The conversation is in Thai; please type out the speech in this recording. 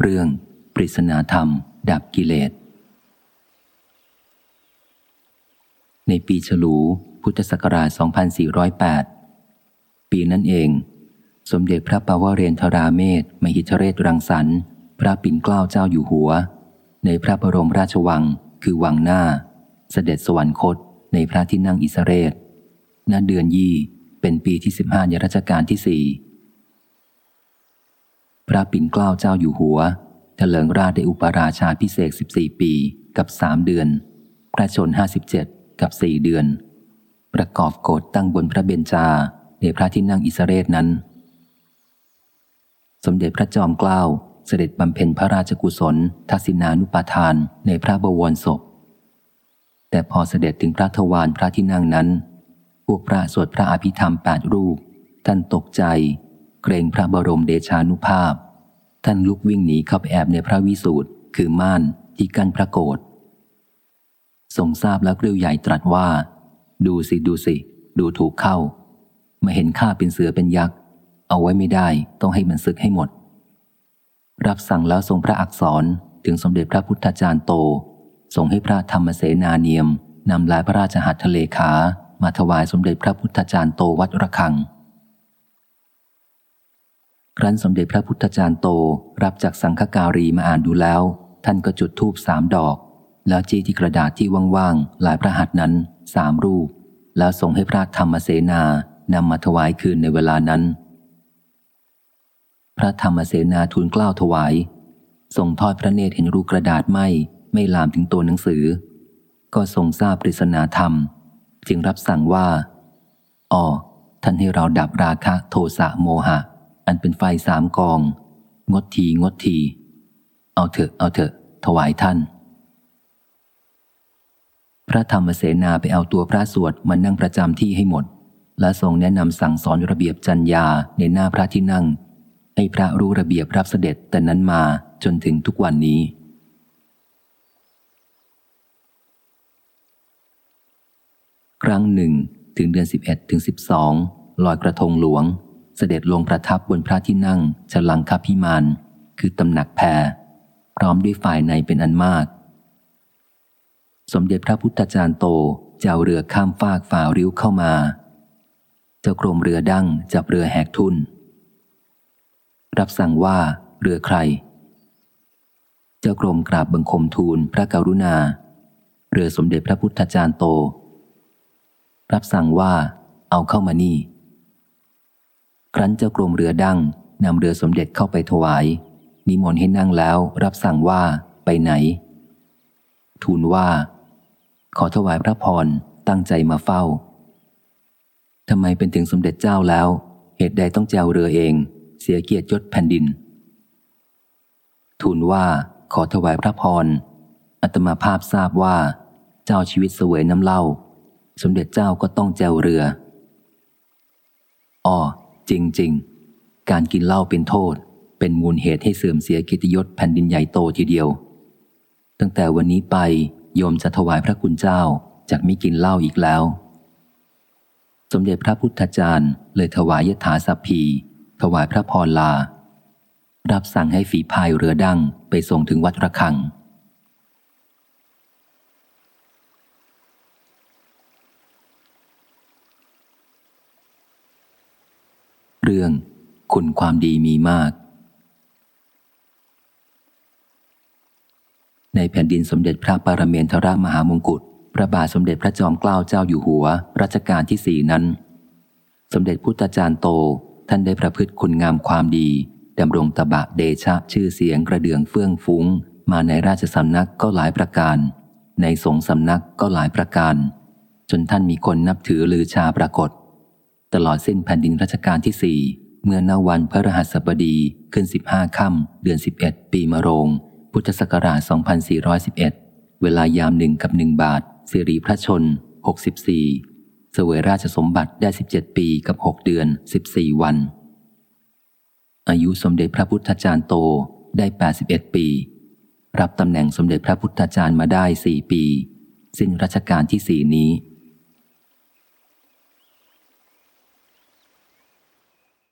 เรื่องปริศนาธรรม ดับกิเลส ในปีฉลู พุทธศักราช 2408 ปีนั้นเอง สมเด็จพระปวเรนทราเมศมหิทเรศรังสรรค์พระปิ่นเกล้าเจ้าอยู่หัว ในพระบรมราชวังคือวังหน้า เสด็จสวรรคตในพระที่นั่งอิสเรศณเดือนยี่เป็นปีที่สิบห้าในรัชกาลที่สี่ พระปิ่นเกล้าเจ้าอยู่หัวเถลิงราชได้อุปราชาพิเศษ 14 ปีกับสามเดือน พระชน 57 กับสี่เดือน ประกอบโกรตั้งบนพระเบญจาในพระที่นั่งอิสเรศนั้น สมเด็จพระจอมเกล้าเสด็จบำเพ็ญพระราชกุศลทักษิณานุปทานในพระบวรศพ แต่พอเสด็จถึงพระทวารพระที่นั่งนั้น พวกพระสวดพระอภิธรรมแปดรูป ท่านตกใจ เกรงพระบรมเดชานุภาพ ท่านลุกวิ่งหนีเข้าไปแอบในพระวิสูตรคือม่านที่กั้นพระโกรธทรงทราบแล้วเกลียวใหญ่ตรัสว่า ดูสิดูสิ ดูถูกเข้า มาเห็นข้าเป็นเสือเป็นยักษ์ เอาไว้ไม่ได้ต้องให้มันศึกให้หมด รับสั่งแล้วทรงพระอักษรถึงสมเด็จพระพุทธจารย์โตทรงให้พระธรรมเสนาเนียมนำลายพระราชหัตถเลขา มาถวายสมเด็จพระพุทธจารย์โตวัดระฆัง ครั้นสมเด็จพระพุทธจารย์โตรับจากสังฆการีมาอ่านดูแล้ว ท่านก็จุดธูปสามดอก แล้วจี้ที่กระดาษที่ว่างๆ หลายพระหัตนั้นสามรูป แล้วส่งให้พระธรรมเสนานำมาถวายคืนในเวลานั้น พระธรรมเสนาทูลกล้าวถวายทรงทอดพระเนตรเห็นรูกระดาษไหมไม่ลามถึงตัวหนังสือ ก็ทรงทราบปริศนาธรรม จึงรับสั่งว่าอ๋อท่านให้เราดับราคะโทสะโมหะ อันเป็นไฟสามกอง งดทีงดที เอาเถอะเอาเถอะ ถวายท่าน พระธรรมเสนาไปเอาตัวพระสวดมานั่งประจำที่ให้หมด และทรงแนะนำสั่งสอนระเบียบจัญญาในหน้าพระที่นั่ง ให้พระรู้ระเบียบรับเสด็จแต่นั้นมาจนถึงทุกวันนี้ครั้งหนึ่งถึงเดือน 11 ถึง 12 ลอยกระทงหลวง เสด็จลงประทับบนพระที่นั่งฉลังคพิมาน คือตำหนักแพรพร้อมด้วยฝ่ายในเป็นอันมาก สมเด็จพระพุทธจารย์โตเจ้าเรือข้ามฟากฝ่าริ้วเข้ามา เจ้ากรมเรือดั้งจับเรือแหกทุนรับสั่งว่าเรือใคร เจ้ากรมกราบบังคมทูลพระกรุณา เรือสมเด็จพระพุทธจารย์โต รับสั่งว่าเอาเข้ามานี่ ครั้นเจ้ากรมเรือดั้งนำเรือสมเด็จเข้าไปถวาย นิมนต์ให้นั่งแล้วรับสั่งว่าไปไหน ทูลว่า ขอถวายพระพรตั้งใจมาเฝ้าทำไมเป็นถึงสมเด็จเจ้าแล้ว เหตุใดต้องแจวเรือเอง เสียเกียรติยศแผ่นดิน ทูลว่าขอถวายพระพรอัตมาภาพทราบว่า เจ้าชีวิตเสวยน้ำเล่า สมเด็จเจ้าก็ต้องแจวเรืออ๋อ จริง ๆ การกินเหล้าเป็นโทษ เป็นมูลเหตุให้เสื่อมเสียกิตยศแผ่นดินใหญ่โตทีเดียว ตั้งแต่วันนี้ไปโยมจะถวายพระคุณเจ้าจากไม่กินเหล้าอีกแล้ว สมเด็จพระพุทธจารย์ เลยถวายยถาสัพพี ถวายพระพรลา รับสั่งให้ฝีพายเรือดั้งไปส่งถึงวัดระฆัง เรื่อง คุณความดีมีมาก ในแผ่นดินสมเด็จพระปรเมนทรมหามงกุฎพระบาทสมเด็จพระจอมเกล้าเจ้าอยู่หัว รัชกาลที่สี่นั้น สมเด็จพุทธจารย์โตท่านได้ประพฤติคุณงามความดีดำรงตบะเดชะชื่อเสียงกระเดื่องเฟื่องฟุ้ง มาในราชสำนักก็หลายประการ ในสงสำนักก็หลายประการ จนท่านมีคนนับถือลือชาปรากฏ ตลอดเส้นแผ่นดินรัชกาลที่สี่เมื่อนาวันพระรหัสบดีขึ้น 15 ค่ำเดือน 11 ปีมะโรง พุทธศักราช 2411 เวลายามหนึ่งกับหนึ่งบาทสิริพระชน 64 เสวยราชสมบัติได้ 17 ปีกับ 6 เดือน 14 วัน อายุสมเด็จพระพุทธจารย์โตได้ 81 ปี รับตำแหน่งสมเด็จพระพุทธจารย์มาได้ 4 ปี สิ้นรัชกาลที่สี่นี้